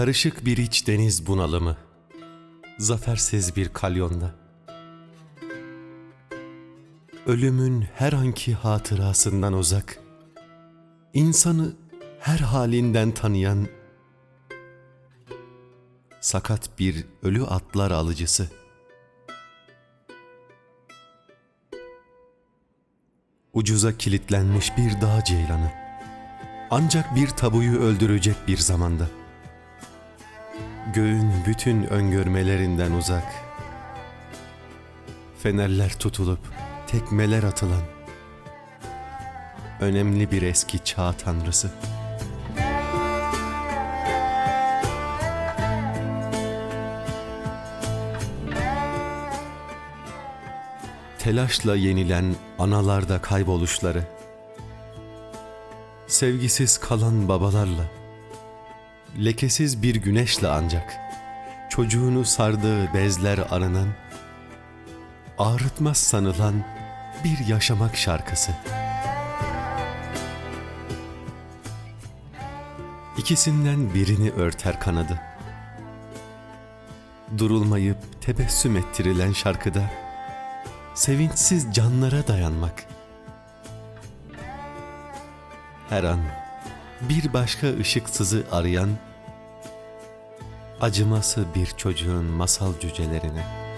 Karışık bir iç deniz bunalımı. Zafersiz bir kalyonda. Ölümün her anki hatırasından uzak. insanı her halinden tanıyan sakat bir ölü atlar alıcısı. Ucuza kilitlenmiş bir dağ ceylanı. Ancak bir tabuyu öldürecek bir zamanda. Göğün bütün öngörmelerinden uzak. Fenerler tutulup tekmeler atılan önemli bir eski çağ tanrısı. Telaşla yenilen analarda kayboluşları, sevgisiz kalan babalarla, lekesiz bir güneşle ancak, çocuğunu sardığı bezler arınan, ağrıtmaz sanılan bir yaşamak şarkısı. İkisinden birini örter kanadı. Durulmayıp tebessüm ettirilen şarkıda, sevinçsiz canlara dayanmak. Her an bir başka ışıksızı arayan, acıması bir çocuğun masal cücelerine.''